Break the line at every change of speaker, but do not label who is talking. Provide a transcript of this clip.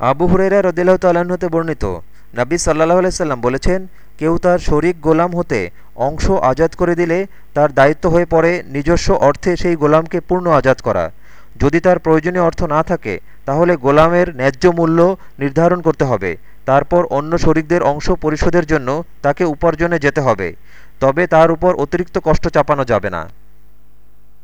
আবু হুরেরা রদিল্লাহ হতে বর্ণিত, নাবী সাল্লাহ আলাইসাল্লাম বলেছেন, কেউ তার শরিক গোলাম হতে অংশ আজাদ করে দিলে তার দায়িত্ব হয়ে পড়ে নিজস্ব অর্থে সেই গোলামকে পূর্ণ আজাদ করা। যদি তার প্রয়োজনীয় অর্থ না থাকে, তাহলে গোলামের ন্যায্য মূল্য নির্ধারণ করতে হবে। তারপর অন্য শরিকদের অংশ পরিশোধের জন্য তাকে উপার্জনে যেতে হবে। তবে তার উপর অতিরিক্ত কষ্ট চাপানো যাবে না।